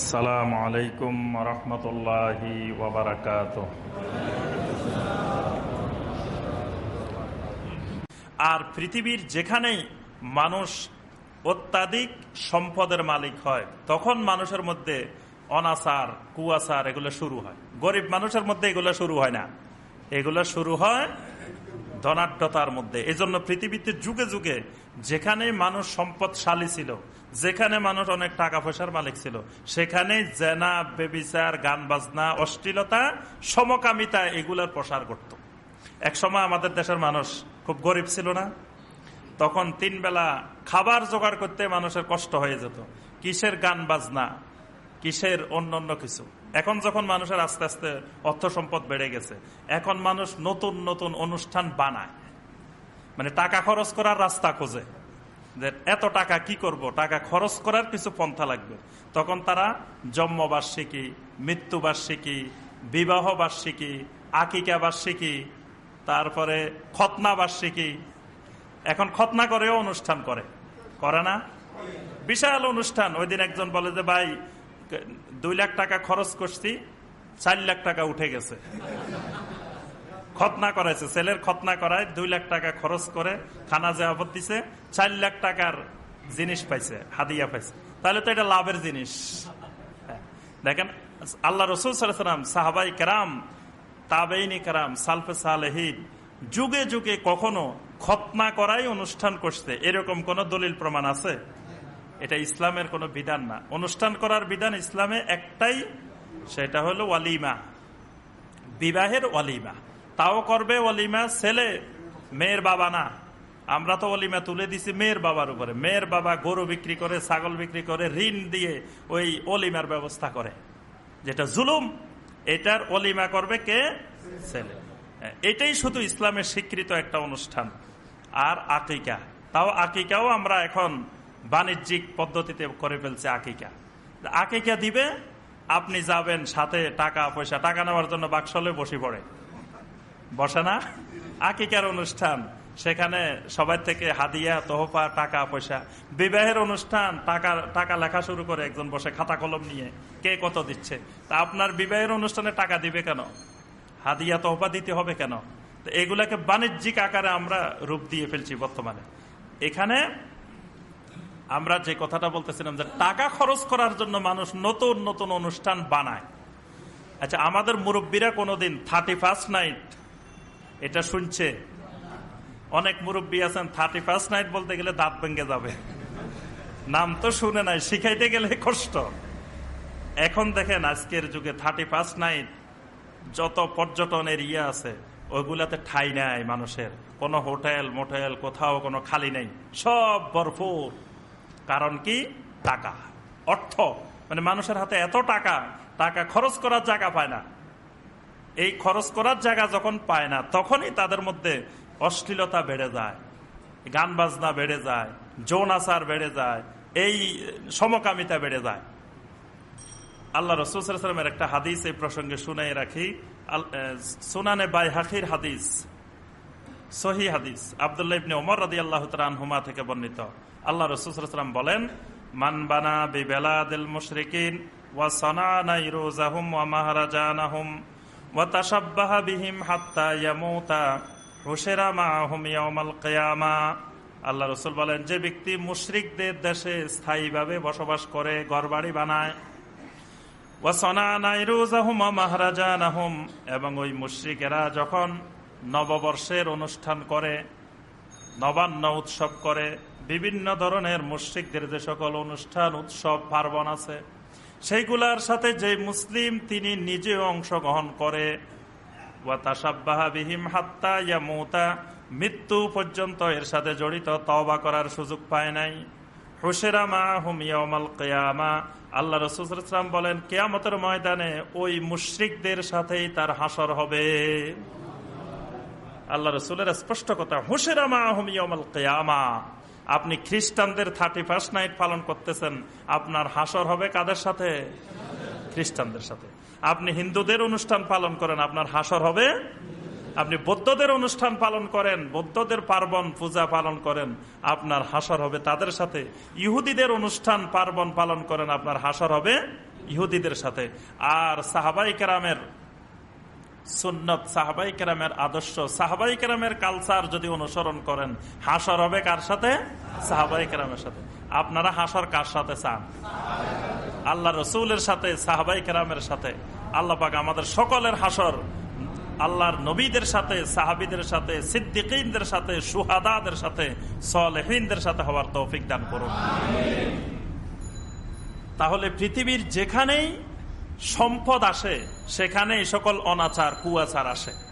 আসসালামু আলাইকুম রহমতুল্লাহি আর পৃথিবীর যেখানেই মানুষ অত্যাধিক সম্পদের মালিক হয়, তখন মানুষের মধ্যে অনাচার, কুয়াচার এগুলো শুরু হয়। গরিব মানুষের মধ্যে এগুলো শুরু হয় না। এগুলো শুরু হয় ধনাঢ্যতার মধ্যে। এজন্য পৃথিবীতে যুগে যুগে যেখানে মানুষ সম্পদশালী ছিল যেখানে মানুষ অনেক টাকা পয়সার মালিক ছিল, সেখানে জেনা, বেবিচার গান বাজনা অশ্লীলতা, সমকামিতা এগুলোর প্রসার করত একসময় আমাদের দেশের মানুষ খুব গরিব ছিল না। তখন তিন বেলা খাবার জোগাড় করতে মানুষের কষ্ট হয়ে যেত। কিসের গান বাজনা কিসের অন্য অন্য কিছু? এখন যখন মানুষের আস্তে আস্তে অর্থ সম্পদ বেড়ে গেছে, এখন মানুষ নতুন নতুন অনুষ্ঠান বানায়। মানে টাকা খরচ করার রাস্তা খোঁজে। যে এত টাকা কি করব? টাকা খরচ করার কিছু পন্থা লাগবে। তখন তারা জন্মবার্ষিকী, মৃত্যুবার্ষিকী বিবাহ বার্ষিকী আকিকা বার্ষিকী তারপরে খতনা বার্ষিকী এখন খতনা করেও অনুষ্ঠান করে। করে না? বিশাল অনুষ্ঠান। ওই দিন একজন বলে যে, ভাই, দুই লাখ টাকা খরচ করছি, চার লাখ টাকা উঠে গেছে। খতনা করাইছে ছেলের খতনা করায় দুই লাখ টাকা খরচ করে খানা জাহাবত দিছে, চার লাখ টাকার জিনিস পাইছে, হাদিয়া পাইছে। তাহলে তো এটা লাভের জিনিস। হ্যাঁ। দেখেন, আল্লাহ রসুল সাল্লাম সাহাবাই কেরাম, তাবেইনি কেরাম, সালফে সালেহিন, যুগে যুগে কখনো খতনা করাই অনুষ্ঠান করছে। এরকম কোন দলিল প্রমাণ আছে? এটা ইসলামের কোনো বিধান না। অনুষ্ঠান করার বিধান ইসলামে একটাই, সেটা হলো ওয়ালিমা। বিবাহের ওয়ালিমা। তাও করবে ওয়ালিমা ছেলে, মেয়ের বাবা না। আমরা তো অলিমা তুলে দিছি মেয়ের বাবার উপরে। মেয়ের বাবা গরু বিক্রি করে, ছাগল বিক্রি করে, ঋণ দিয়ে ওই অলিমার ব্যবস্থা করে। যেটা জুলুম, এটার অলিমা করবে কে? ছেলে। এটাই শুধু ইসলামের স্বীকৃত একটা অনুষ্ঠান। আর আকিকা। তাও আকিকাও আমরা এখন বাণিজ্যিক পদ্ধতিতে করে ফেলছে আকিকা। আকিকা দিবে, আপনি যাবেন সাথে টাকা পয়সা টাকা নেওয়ার জন্য বাক্সলে বসে পড়ে। বসে না? আকিকার অনুষ্ঠান। সেখানে সবাই থেকে হাদিয়া, তোহফা, টাকা, পয়সা। বিবাহের অনুষ্ঠান, টাকা টাকা লেখা শুরু করে একজন বসে খাতা কলম নিয়ে। কে কত দিচ্ছে? তা আপনার বিবাহের অনুষ্ঠানে টাকা দিবে কেন? হাদিয়া, তোহফা দিতে হবে কেন? এগুলাকে বাণিজ্যিক আকারে আমরা রূপ দিয়ে ফেলছি বর্তমানে। এখানে আমরা যে কথাটা বলতেছিলাম যে টাকা খরচ করার জন্য মানুষ নতুন নতুন অনুষ্ঠান বানায়। আচ্ছা আমাদের মুরব্বীরা কোনোদিন থার্টি ফার্স্ট নাইট এটা শুনছে। অনেক মুরব্বী আছেন থার্টি ফার্স্ট নাইট বলতে গেলে দাঁত ভেঙে যাবে। নাম তো শুনে নাই, শিখাইতে গেলে কষ্ট। এখন দেখেন আজকের যুগে থার্টি ফার্স্ট নাইট যত পর্যটনের ইয়ে আছে ওইগুলাতে ঠাই নাই মানুষের। কোনো হোটেল, মোটেল, কোথাও কোনো খালি নেই। সব ভরপুর। কারণ কি? টাকা। অর্থ। মানে মানুষের হাতে এত টাকা টাকা খরচ করার জায়গা পায় না। এই খরচ করার জায়গা যখন পায় না, তখনই তাদের মধ্যে অশ্লীলতা বেড়ে যায়, গান বাজনা বেড়ে যায়, যৌন আচার বেড়ে যায়, এই সমকামিতা বেড়ে যায়। আল্লাহ রসুলের একটা হাদিস এই প্রসঙ্গে শুনাই রাখি। সুনানে বাই হাকির হাদিস, সহি হাদিস। আবদুল্লাহ ইবনে ওমর রাদি আল্লাহ হুমা থেকে বর্ণিত। আল্লাহ রসুলাম বলেন মানবানা বিবেলাদিল মুশরিকিন ওয়া সনানা ইরুজাহুম ওয়া মাহারাজানাহুম হাত্তা কিয়ামা। আল্লাহ রসুল বলেন, যে ব্যক্তি মুশরিকদের দেশে স্থায়ীভাবে বসবাস করে, ঘরবাড়ি বানায়। এবং ওই মুশ্রিকেরা যখন নববর্ষের অনুষ্ঠান করে, নবান্ন উৎসব করে, বিভিন্ন ধরনের মুশ্রিকদের যে সকল অনুষ্ঠান, উৎসব, পার্বণ আছে সেইগুলার সাথে যে মুসলিম তিনি নিজে অংশগ্রহণ করে। বিহিম হাত্তা ইয়া মৌতা মৃত্যু পর্যন্ত এর সাথে জড়িত তবা করার সুযোগ পায় নাই। হুসেরা মা হুমিয়ামাল কেয়ামা। আল্লাহ রসুলাম বলেন, কেয়ামতের ময়দানে ওই মুশ্রিকদের সাথেই তার হাসর হবে। আল্লাহ রসুলের স্পষ্ট কথা হুসেরা মা হুমিয়ামাল কেয়ামা। আপনি খ্রিস্টানদের থার্টি ফার্স্ট নাইট পালন করতেছেন, আপনার হাসর হবে কাদের সাথে? খ্রিস্টানদের সাথে। আপনি হিন্দুদের অনুষ্ঠান পালন করেন, আপনার হাসর হবে? আপনি বৌদ্ধদের অনুষ্ঠান পালন করেন, বৌদ্ধদের পার্বণ পূজা পালন করেন, আপনার হাসর হবে তাদের সাথে। ইহুদিদের অনুষ্ঠান পার্বণ পালন করেন, আপনার হাসর হবে ইহুদিদের সাথে। আর সাহাবাই কেরামের সুন্নত। সাহাবাই কেরামের আদর্শ। সাহাবাই কেরামের কালচার যদি অনুসরণ করেন, হাসর হবে কার সাথে? সাহাবাই কেরামের সাথে। আপনারা হাসর কার সাথে চান? আল্লাহ রসুলের সাথে, সাহাবাই কেরামের সাথে। আল্লাহ পাক আমাদের সকলের হাসর। আল্লাহর নবীদের সাথে, সাহাবিদের সাথে সিদ্দিকদের সাথে, সুহাদাদের সাথে, সলেহিনদের সাথে হওয়ার তৌফিক দান করুন। তাহলে পৃথিবীর যেখানেই সম্পদ আসে সেখানে সকল অনাচার কুয়াচার আসে।